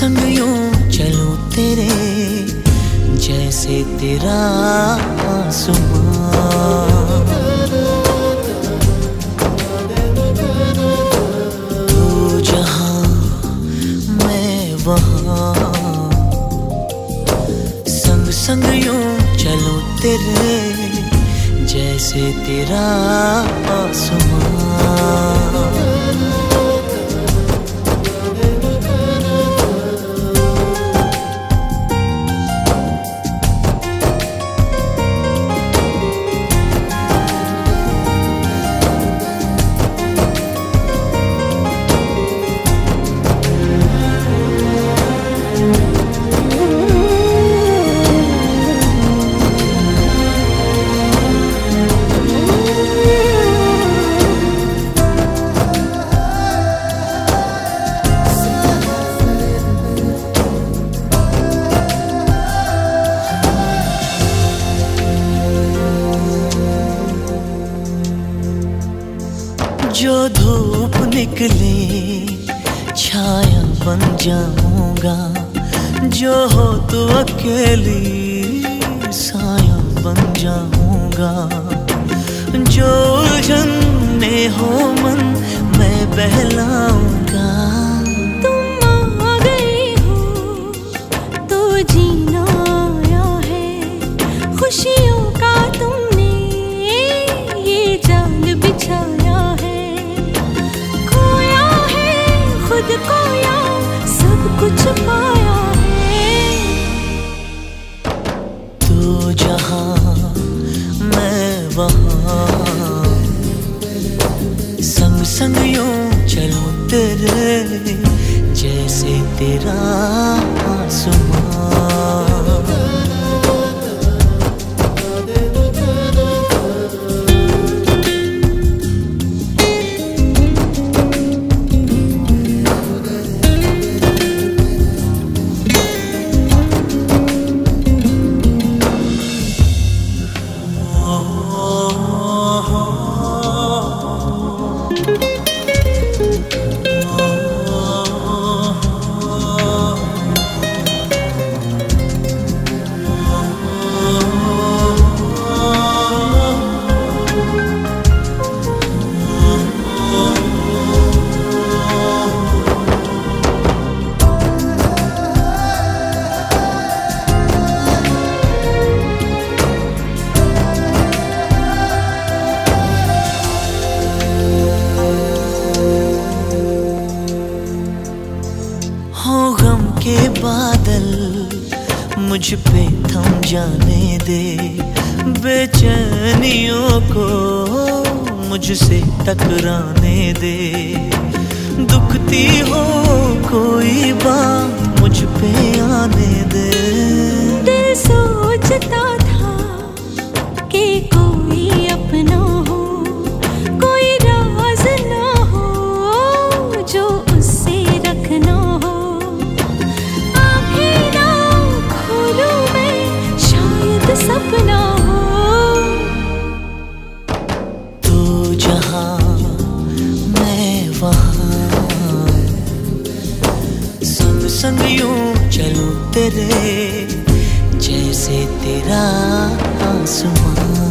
संग यूँ चलूँ तेरे जैसे तेरा तू जहाँ, मैं वहाँ। संग संग यूँ चलूँ तेरे जैसे तेरा आसमां जो धूप निकले, छाया बन जाऊँगा। जो हो तो अकेली, साया बन जाऊँगा। जो उलझने हो मन, मैं बहलाऊँगा। तू जहाँ मैं वहाँ। संग संग यूँ चलो तेरे जैसे तेरा आसमां के बादल मुझ पे थम जाने दे। बेचैनियों को मुझसे टकराने दे। दुखती हो कोई बात मुझ पे आने दे। संग यूँ चलूँ तेरे जैसे तेरा आसमां